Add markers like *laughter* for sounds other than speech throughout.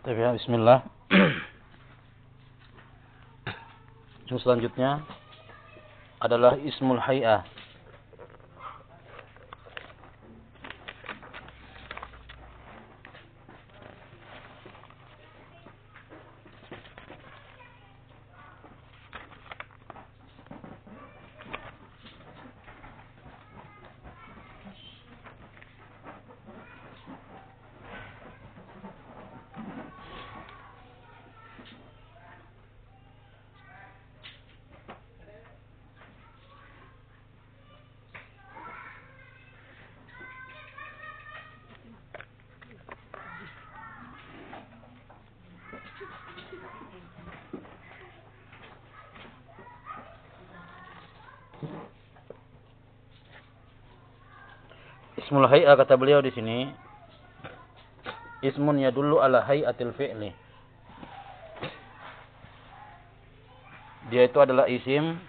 Tapi ya, bismillah. *clears throat* Yang selanjutnya adalah ismul hay'ah. Ismul hay'a kata beliau di sini ismun yadullu ala hay'atil fi'li. Dia itu adalah isim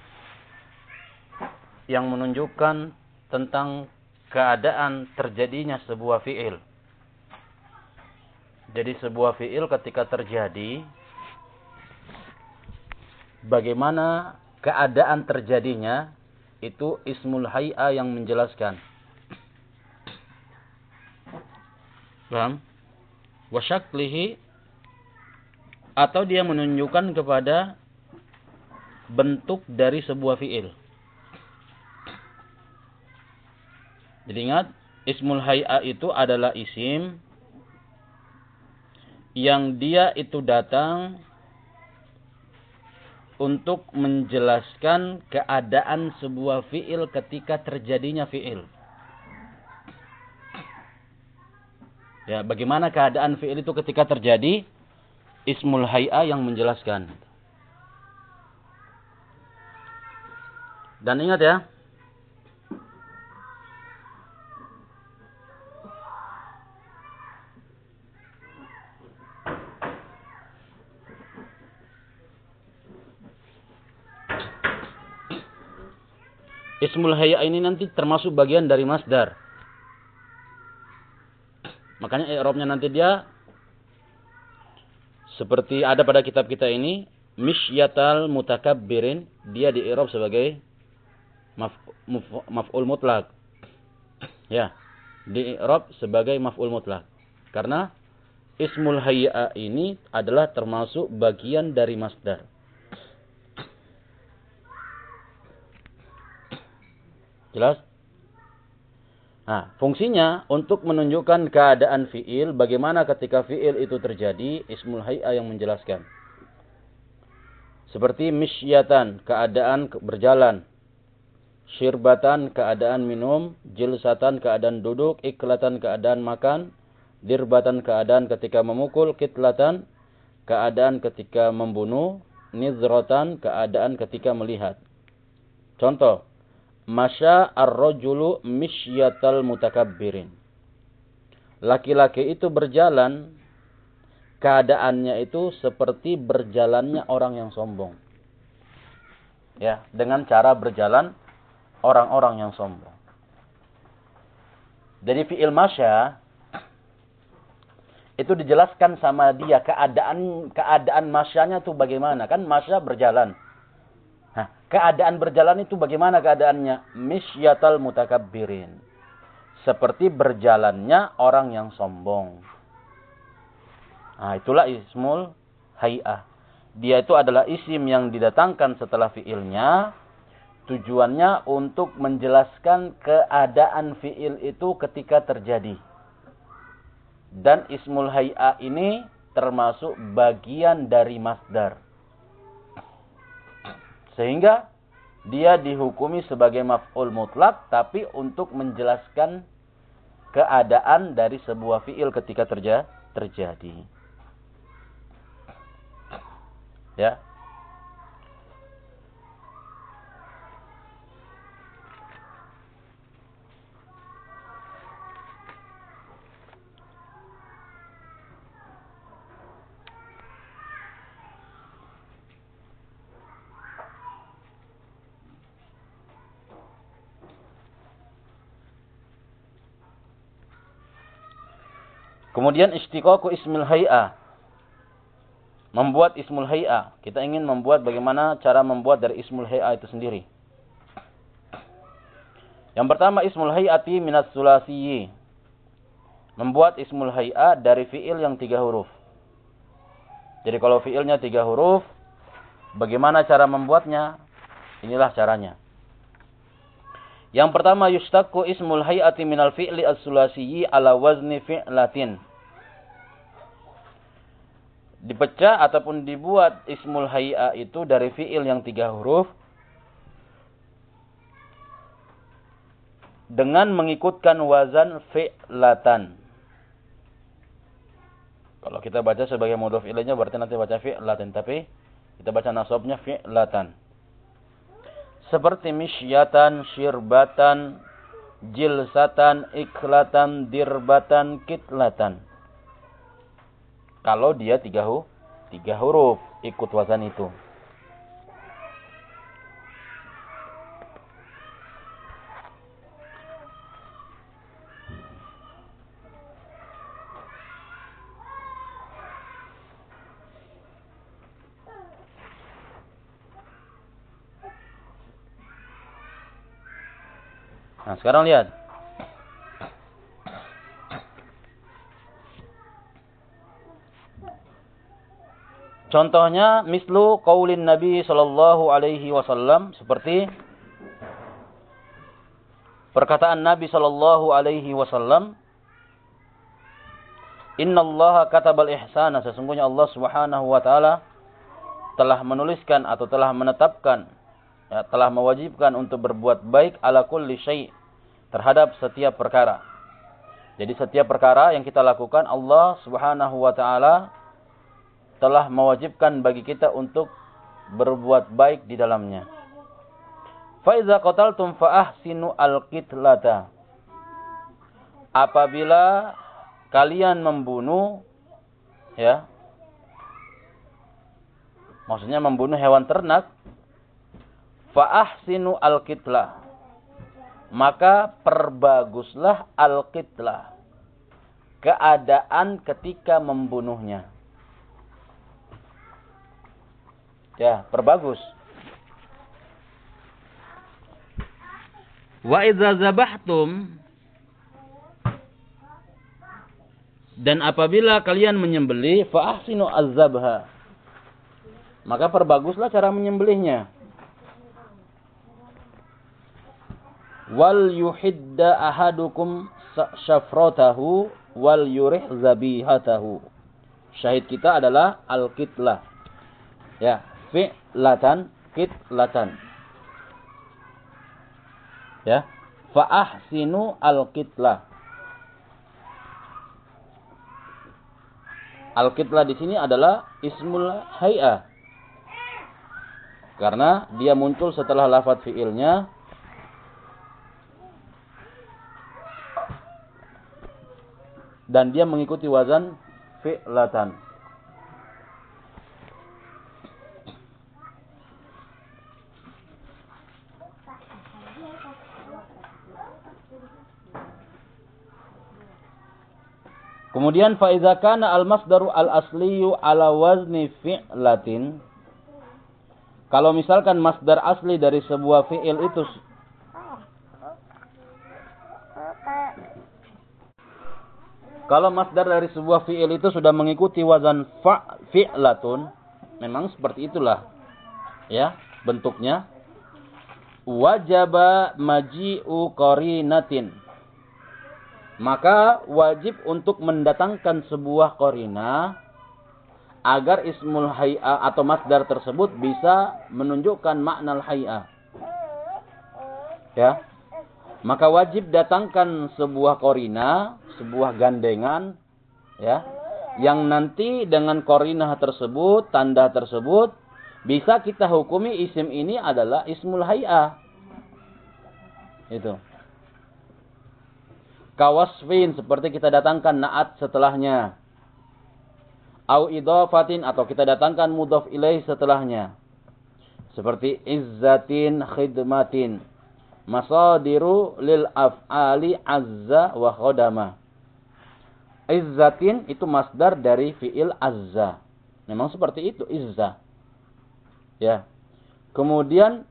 yang menunjukkan tentang keadaan terjadinya sebuah fi'il. Jadi sebuah fi'il ketika terjadi bagaimana keadaan terjadinya itu ismul hay'a yang menjelaskan. Paham? Wasyaklihi atau dia menunjukkan kepada bentuk dari sebuah fi'il. Jadi ingat, ismul hay'a itu adalah isim yang dia itu datang untuk menjelaskan keadaan sebuah fi'il ketika terjadinya fi'il. Ya, bagaimana keadaan fi'il itu ketika terjadi? Ismul hay'a yang menjelaskan. Dan ingat ya, Ismul hayya ini nanti termasuk bagian dari masdar. Makanya i'rabnya nanti dia seperti ada pada kitab kita ini misyatal mutakabbirin dia di i'rab sebagai maf'ul maf, mutlak. Ya, di i'rab sebagai maf'ul mutlak. Karena ismul hayya ini adalah termasuk bagian dari masdar. Jelas? Nah, fungsinya untuk menunjukkan keadaan fi'il, bagaimana ketika fi'il itu terjadi, ismul hay'a yang menjelaskan. Seperti misyatan, keadaan berjalan. Syirbatan, keadaan minum. Jilsatan, keadaan duduk. Iklatan, keadaan makan. Dirbatan, keadaan ketika memukul. Kitlatan, keadaan ketika membunuh. Nizrotan, keadaan ketika melihat. Contoh, Masya ar-rajulu misyatal mutakabbirin. Laki-laki itu berjalan, keadaannya itu seperti berjalannya orang yang sombong. Ya, dengan cara berjalan orang-orang yang sombong. Jadi fi'il masya itu dijelaskan sama dia keadaan keadaan masyanya itu bagaimana kan masya berjalan Keadaan berjalan itu bagaimana keadaannya? Misyatal mutakabbirin. Seperti berjalannya orang yang sombong. Nah, itulah ismul hay'ah. Dia itu adalah isim yang didatangkan setelah fiilnya. Tujuannya untuk menjelaskan keadaan fiil itu ketika terjadi. Dan ismul hay'ah ini termasuk bagian dari masdar. Sehingga dia dihukumi sebagai maf'ul mutlak tapi untuk menjelaskan keadaan dari sebuah fiil ketika terja terjadi. Ya. Kemudian istiqaqu ismil hay'ah. Membuat ismul hay'a. Kita ingin membuat bagaimana cara membuat dari ismul hay'a itu sendiri. Yang pertama ismul hay'ati minas sulasiyi. Membuat ismul hay'a dari fi'il yang tiga huruf. Jadi kalau fi'ilnya tiga huruf, bagaimana cara membuatnya? Inilah caranya. Yang pertama yustaku ismul hay'ati minal fi'li as-sulasiyyi ala wazni fi'latin dipecah ataupun dibuat ismul hay'a itu dari fi'il yang tiga huruf dengan mengikutkan wazan fi'latan. Kalau kita baca sebagai mudhof ilainya berarti nanti baca fi'latan, tapi kita baca nasabnya fi'latan. Seperti misyatan, syirbatan, jilsatan, iklatan, dirbatan, kitlatan. Kalau dia tiga, hu, tiga huruf ikut wazan itu. Nah, sekarang lihat. Contohnya mislu qaulin Nabi sallallahu alaihi wasallam seperti perkataan Nabi sallallahu alaihi wasallam Innallaha katabal ihsana sesungguhnya Allah Subhanahu wa taala telah menuliskan atau telah menetapkan ya, telah mewajibkan untuk berbuat baik ala kulli syai' terhadap setiap perkara. Jadi setiap perkara yang kita lakukan Allah Subhanahu wa taala telah mewajibkan bagi kita untuk berbuat baik di dalamnya. Faiza qataltum faahsinu al-qitlata. Apabila kalian membunuh ya. Maksudnya membunuh hewan ternak faahsinu al-qitlah. Maka perbaguslah al-qitlah. Keadaan ketika membunuhnya. Ya, perbagus. Wa idza zabahtum dan apabila kalian menyembelih fa ahsinu azabha. Maka perbaguslah cara menyembelihnya. Wal yuhidda ahadukum syafratahu wal yurih zabihatahu. Syahid kita adalah al-kitlah. Ya, fi'latan kitlatan. Ya. Fa ahsinu al-kitlah. Al-kitlah di sini adalah ismul hay'ah. Karena dia muncul setelah lafaz fi'ilnya dan dia mengikuti wazan fi'latan. Kemudian faiza kana al masdaru al asliyu ala wazni fi'latin. Kalau misalkan masdar asli dari sebuah fi'il itu Kalau masdar dari sebuah fi'il itu sudah mengikuti wazan fi'latun, memang seperti itulah. Ya, bentuknya. Wajaba maji'u qarinatin maka wajib untuk mendatangkan sebuah korina agar ismul hay'a atau masdar tersebut bisa menunjukkan makna hay'a. Ya. Maka wajib datangkan sebuah korina, sebuah gandengan ya, yang nanti dengan korina tersebut, tanda tersebut bisa kita hukumi isim ini adalah ismul hay'a. Itu kawasfin seperti kita datangkan naat setelahnya. Au idafatin atau kita datangkan mudhaf ilaih setelahnya. Seperti izzatin khidmatin. Masadiru lil af'ali azza wa khodama. Izzatin itu masdar dari fi'il azza. Memang seperti itu izzah. Ya. Kemudian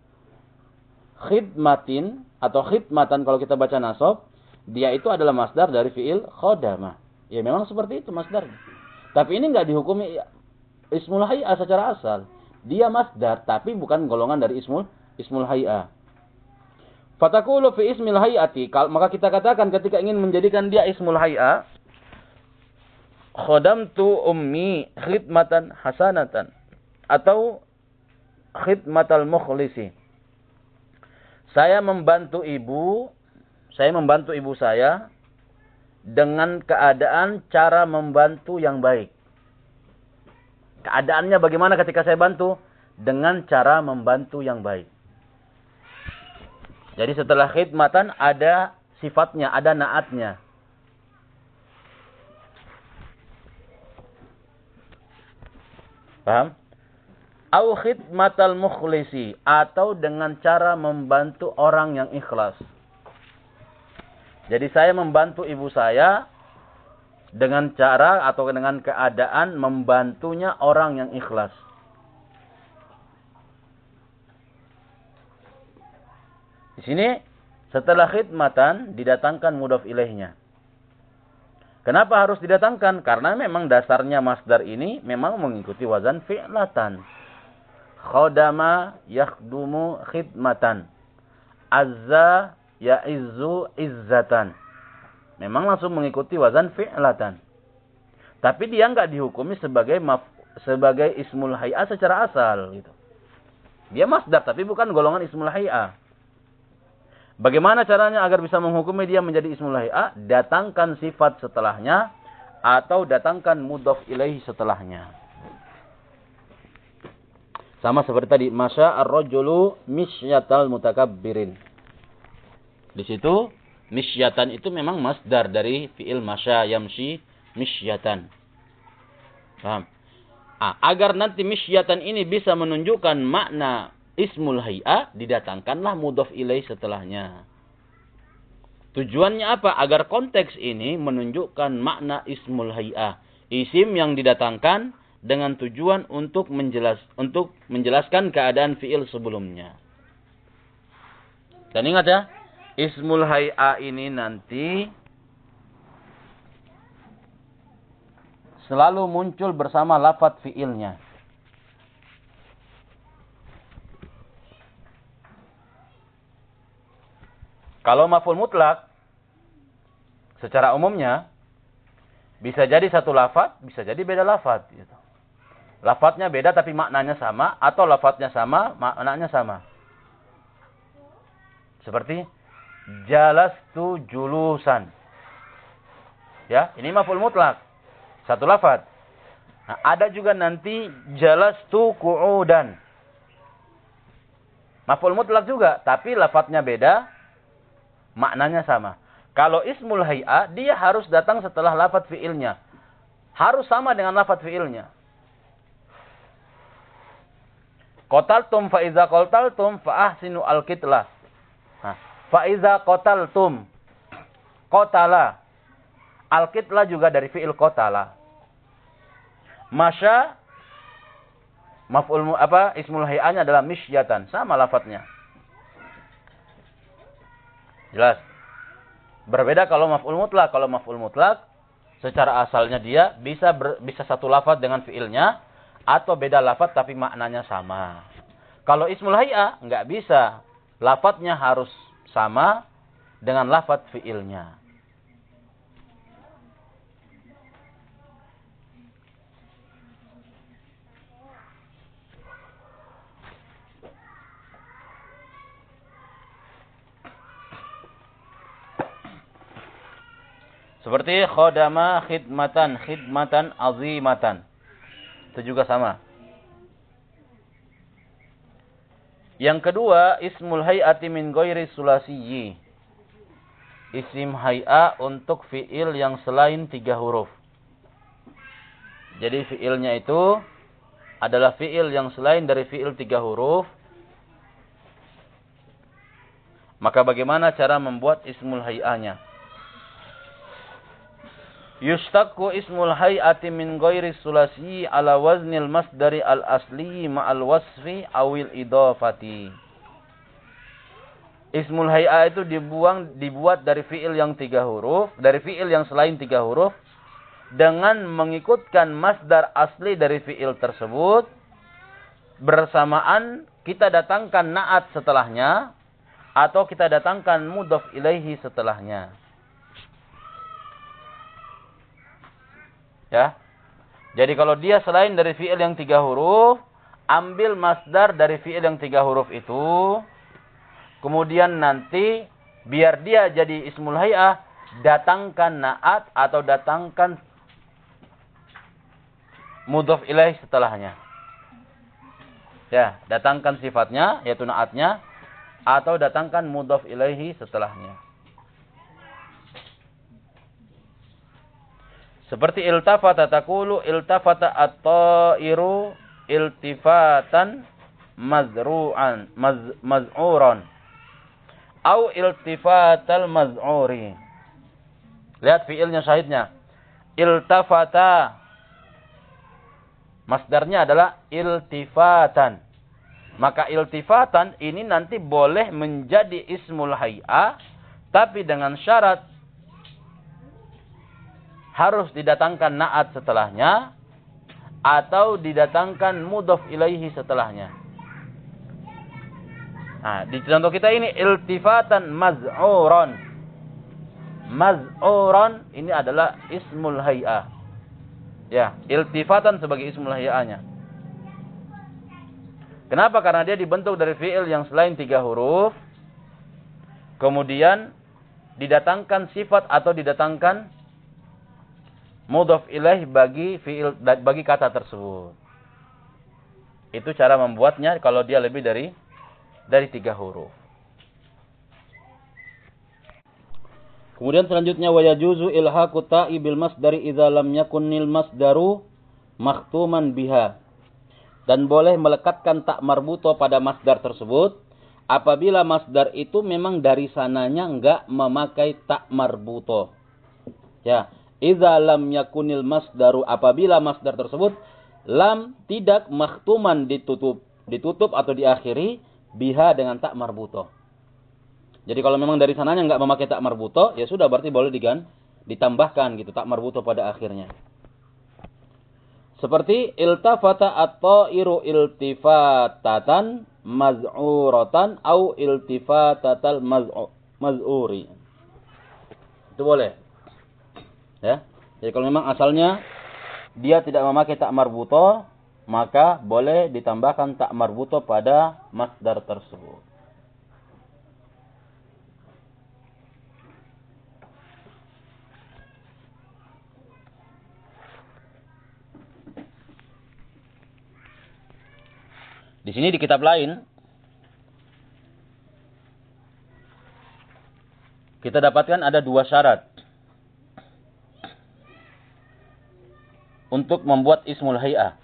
khidmatin atau khidmatan kalau kita baca nasab, dia itu adalah masdar dari fiil khodama. Ya memang seperti itu masdar. Tapi ini nggak dihukumi ismul hay'a secara asal. Dia masdar tapi bukan golongan dari ismul ismul hay'a. Fatakulu fi ismil hay'ati. Maka kita katakan ketika ingin menjadikan dia ismul hay'a, khodamtu ummi khidmatan hasanatan atau khidmatal mukhlisi. Saya membantu ibu, saya membantu ibu saya dengan keadaan cara membantu yang baik. Keadaannya bagaimana ketika saya bantu? Dengan cara membantu yang baik. Jadi setelah khidmatan ada sifatnya, ada naatnya. Paham? Au khidmatal mukhlisi atau dengan cara membantu orang yang ikhlas. Jadi saya membantu ibu saya dengan cara atau dengan keadaan membantunya orang yang ikhlas. Di sini setelah khidmatan didatangkan mudaf ilaihnya. Kenapa harus didatangkan? Karena memang dasarnya masdar ini memang mengikuti wazan fi'latan. Khodama yakhdumu khidmatan. Azza ya'izzu izzatan. Memang langsung mengikuti wazan fi'latan. Tapi dia nggak dihukumi sebagai maf, sebagai ismul hay'a secara asal gitu. Dia masdar tapi bukan golongan ismul hay'a. Bagaimana caranya agar bisa menghukumi dia menjadi ismul hay'a? Datangkan sifat setelahnya atau datangkan mudhaf ilaihi setelahnya. Sama seperti tadi, masya ar-rajulu misyatal mutakabbirin. Di situ misyatan itu memang masdar dari fiil masya yamshi misyatan. Paham? Ah, agar nanti misyatan ini bisa menunjukkan makna ismul hay'a didatangkanlah mudhaf ilaih setelahnya. Tujuannya apa? Agar konteks ini menunjukkan makna ismul hay'a. Isim yang didatangkan dengan tujuan untuk menjelas untuk menjelaskan keadaan fiil sebelumnya. Dan ingat ya, ismul hay'a ini nanti selalu muncul bersama lafat fiilnya. Kalau maf'ul mutlak secara umumnya bisa jadi satu lafat, bisa jadi beda lafat gitu. Beda tapi maknanya sama atau lafadznya sama, maknanya sama. Seperti jalas tu julusan. Ya, ini maf'ul mutlak. Satu lafad. Nah, ada juga nanti jalas tu ku'udan. Maf'ul mutlak juga, tapi lafadznya beda, maknanya sama. Kalau ismul hay'a, dia harus datang setelah lafadz fi'ilnya. Harus sama dengan lafadz fi'ilnya. Qataltum fa iza qataltum fa ahsinu al-qitlah. Nah, fa iza qataltum qatala. Al-qitlah juga dari fi'il qatala. Masya maf'ul apa ismul hay'anya adalah misyatan, sama lafadznya. Jelas. Berbeda kalau maf'ul mutlak. Kalau maf'ul mutlak secara asalnya dia bisa ber, bisa satu lafaz dengan fiilnya atau beda lafaz tapi maknanya sama. Kalau ismul nggak bisa. Lafaznya harus sama dengan lafaz fiilnya. Seperti khodama khidmatan, khidmatan azimatan. Itu juga sama. Yang kedua, ismul hay'ati min ghairi sulasiyyi. Isim hay'a untuk fi'il yang selain tiga huruf. Jadi fi'ilnya itu adalah fi'il yang selain dari fi'il tiga huruf. Maka bagaimana cara membuat ismul hay'anya? Yustaku ismul hay'ati min ghairi sulasi ala waznil masdari al asli ma'al wasfi awil idafati. Ismul hay'a itu dibuang dibuat dari fiil yang tiga huruf, dari fiil yang selain tiga huruf dengan mengikutkan masdar asli dari fiil tersebut bersamaan kita datangkan naat setelahnya atau kita datangkan mudhaf ilaihi setelahnya. Ya. Jadi kalau dia selain dari fi'il yang tiga huruf, ambil masdar dari fi'il yang tiga huruf itu, kemudian nanti biar dia jadi ismul hay'ah, datangkan naat atau datangkan mudhaf ilaih setelahnya. Ya, datangkan sifatnya yaitu naatnya atau datangkan mudhaf ilaihi setelahnya. Seperti iltafata takulu iltafata at-ta'iru iltifatan mazru'an maz, maz'uran au iltifatal maz'uri. Lihat fiilnya syahidnya. Iltafata masdarnya adalah iltifatan. Maka iltifatan ini nanti boleh menjadi ismul hay'a tapi dengan syarat harus didatangkan naat setelahnya atau didatangkan mudhaf ilaihi setelahnya. Nah, di contoh kita ini iltifatan maz'uran. Maz'uran ini adalah ismul hay'ah. Ya, iltifatan sebagai ismul hay'ahnya. Kenapa? Karena dia dibentuk dari fi'il yang selain tiga huruf. Kemudian didatangkan sifat atau didatangkan mudhaf ilaih bagi fiil bagi kata tersebut. Itu cara membuatnya kalau dia lebih dari dari tiga huruf. Kemudian selanjutnya wa yajuzu ilhaqu ta'i bil masdari idza lam yakunil masdaru makhtuman biha. Dan boleh melekatkan tak marbuto pada masdar tersebut apabila masdar itu memang dari sananya enggak memakai tak marbuto. Ya, Iza lam yakunil masdaru apabila masdar tersebut lam tidak makhtuman ditutup ditutup atau diakhiri biha dengan tak marbuto. Jadi kalau memang dari sananya nggak memakai tak marbuto, ya sudah berarti boleh digan ditambahkan gitu tak marbuto pada akhirnya. Seperti iltafata atau iru iltifatatan maz'uratan au iltifatatal maz'uri. Itu boleh. Ya. Jadi kalau memang asalnya dia tidak memakai tak marbuto, maka boleh ditambahkan tak marbuto pada masdar tersebut. Di sini di kitab lain kita dapatkan ada dua syarat untuk membuat ismul hay'ah.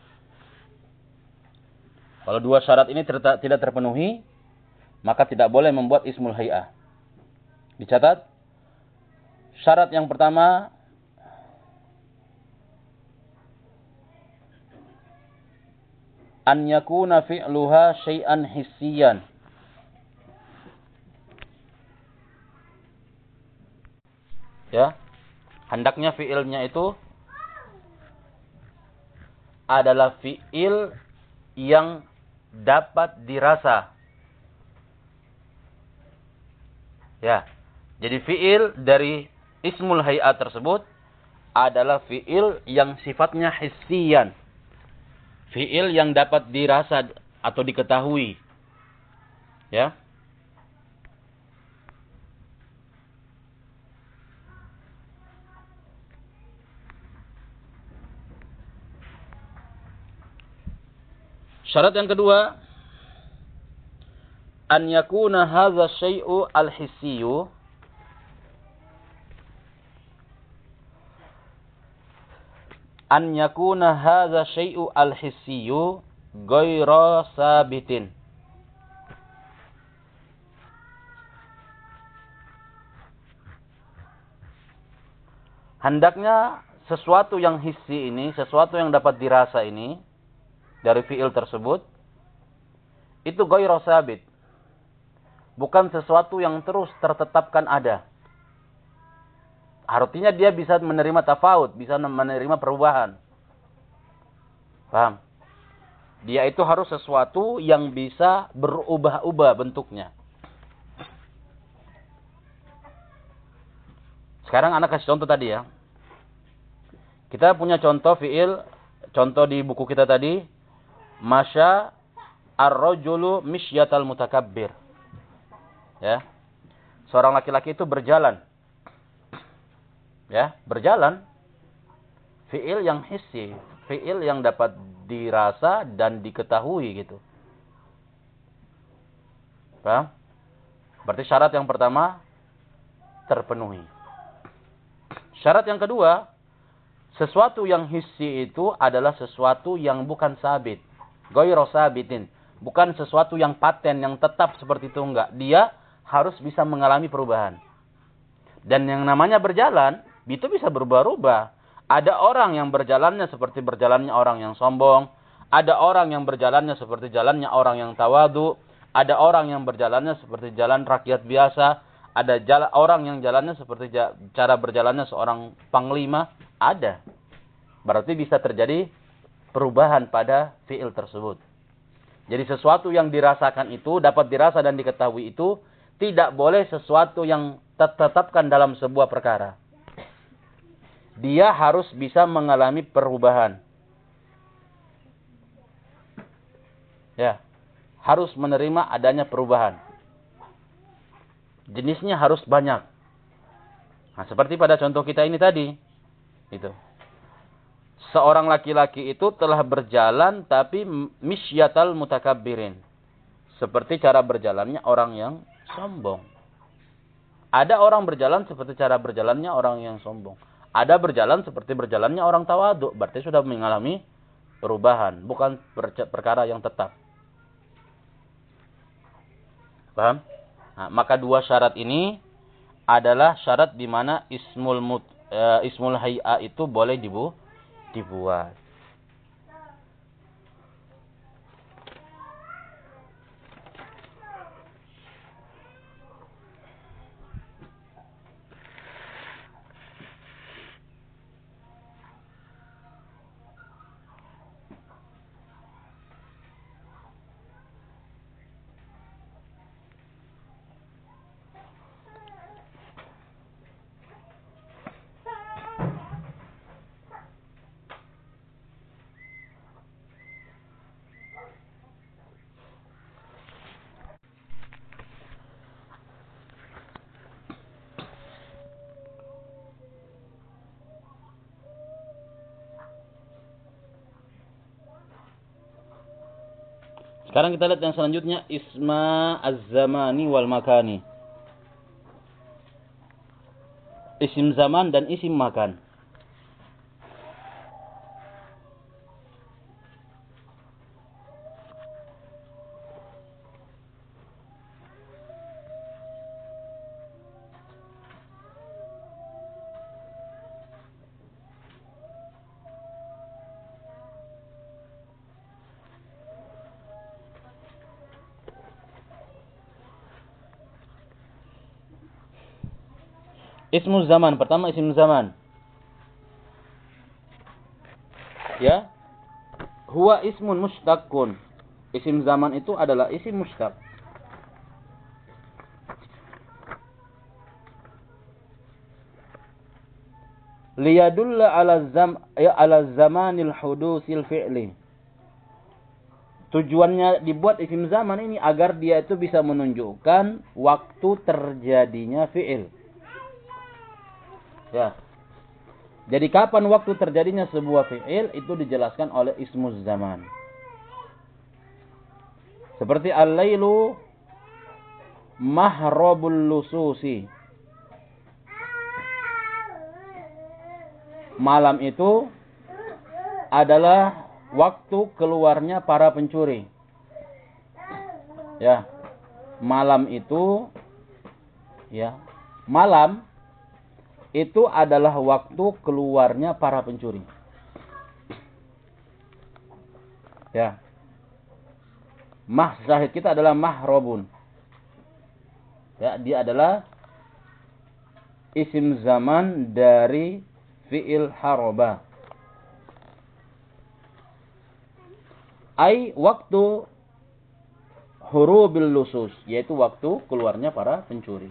Kalau dua syarat ini tidak terpenuhi, maka tidak boleh membuat ismul hay'ah. Dicatat, syarat yang pertama, an yakuna fi'luha syai'an hissiyan. Ya, hendaknya fi'ilnya itu adalah fiil yang dapat dirasa. Ya. Jadi fiil dari ismul hayat tersebut adalah fiil yang sifatnya hissiyan. Fiil yang dapat dirasa atau diketahui. Ya. Syarat yang kedua, an yakuna hadza syai'u al-hissiyu an yakuna hadza syai'u al-hissiyu ghairu sabitin. Hendaknya sesuatu yang hissi ini, sesuatu yang dapat dirasa ini dari fiil tersebut itu ghairu sabit. Bukan sesuatu yang terus tertetapkan ada. Artinya dia bisa menerima tafaut, bisa menerima perubahan. Paham? Dia itu harus sesuatu yang bisa berubah-ubah bentuknya. Sekarang anak kasih contoh tadi ya. Kita punya contoh fiil, contoh di buku kita tadi. Masya ar-rajulu misyatal mutakabbir. Ya. Seorang laki-laki itu berjalan. Ya, berjalan. Fiil yang hissi, fiil yang dapat dirasa dan diketahui gitu. Paham? Berarti syarat yang pertama terpenuhi. Syarat yang kedua, sesuatu yang hissi itu adalah sesuatu yang bukan sabit. Goyro sabitin. Bukan sesuatu yang paten, yang tetap seperti itu enggak. Dia harus bisa mengalami perubahan. Dan yang namanya berjalan, itu bisa berubah-ubah. Ada orang yang berjalannya seperti berjalannya orang yang sombong. Ada orang yang berjalannya seperti jalannya orang yang tawadu. Ada orang yang berjalannya seperti jalan rakyat biasa. Ada jalan, orang yang jalannya seperti cara berjalannya seorang panglima. Ada. Berarti bisa terjadi perubahan pada fiil tersebut. Jadi sesuatu yang dirasakan itu, dapat dirasa dan diketahui itu, tidak boleh sesuatu yang tetapkan dalam sebuah perkara dia harus bisa mengalami perubahan. Ya, harus menerima adanya perubahan. Jenisnya harus banyak. Nah, seperti pada contoh kita ini tadi. Itu. Seorang laki-laki itu telah berjalan tapi misyatal mutakabbirin. Seperti cara berjalannya orang yang sombong. Ada orang berjalan seperti cara berjalannya orang yang sombong. Ada berjalan seperti berjalannya orang tawaduk. Berarti sudah mengalami perubahan. Bukan perkara yang tetap. Paham? Nah, maka dua syarat ini adalah syarat di mana ismul mut, uh, ismul hay'a itu boleh dibu, dibuat. Sekarang kita lihat yang selanjutnya isma az-zamani wal makani. Isim zaman dan isim makan. Ismu zaman. Pertama isim zaman. Ya. Huwa ismun mustaqun. Isim zaman itu adalah isim mustaq. Liyadulla ala zam ya ala zamanil hudusil fi'li. Tujuannya dibuat isim zaman ini agar dia itu bisa menunjukkan waktu terjadinya fi'il. Ya. Jadi kapan waktu terjadinya sebuah fi'il itu dijelaskan oleh ismuz zaman. Seperti al-lailu mahrabul lususi. Malam itu adalah waktu keluarnya para pencuri. Ya. Malam itu ya, malam itu adalah waktu keluarnya para pencuri. Ya. Mah kita adalah mahrobun. Ya, dia adalah isim zaman dari fi'il haroba. Ai waktu hurubil lusus, yaitu waktu keluarnya para pencuri.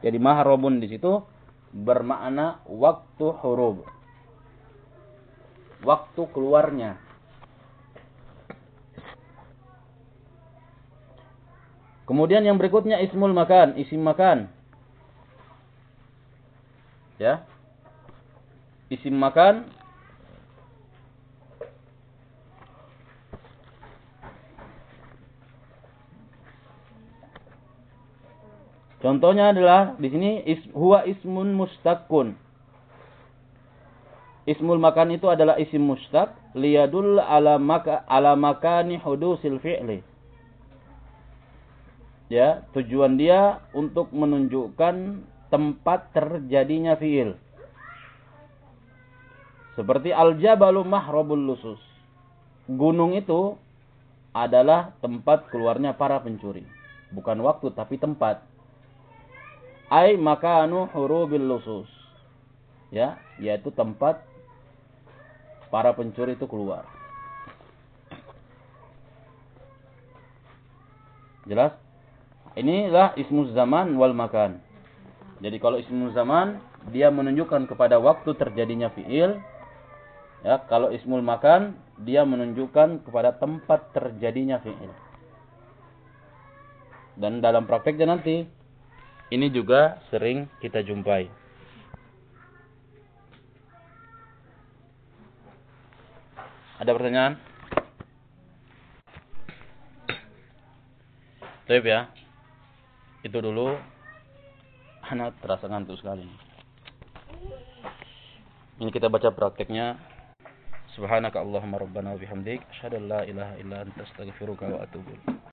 Jadi mahrobun di situ bermakna waktu hurub. Waktu keluarnya. Kemudian yang berikutnya ismul makan, isim makan. Ya. Isim makan Contohnya adalah di sini is, huwa ismun mustaqun. Ismul makan itu adalah isim mustaq liyadul ala maka ala makani hudusil fi'li. Ya, tujuan dia untuk menunjukkan tempat terjadinya fi'il. Seperti al-jabalu mahrabul lusus. Gunung itu adalah tempat keluarnya para pencuri. Bukan waktu tapi tempat ay makanu hurubil lusus. Ya, yaitu tempat para pencuri itu keluar. Jelas? Inilah ismu zaman wal makan. Jadi kalau ismu zaman dia menunjukkan kepada waktu terjadinya fiil. Ya, kalau ismul makan dia menunjukkan kepada tempat terjadinya fiil. Dan dalam prakteknya nanti ini juga sering kita jumpai. Ada pertanyaan? Taip ya. Itu dulu. Anak terasa ngantuk sekali. Ini kita baca prakteknya. Subhanaka Allahumma rabbana wa bihamdik. La ilaha illa anta astaghfiruka wa atubu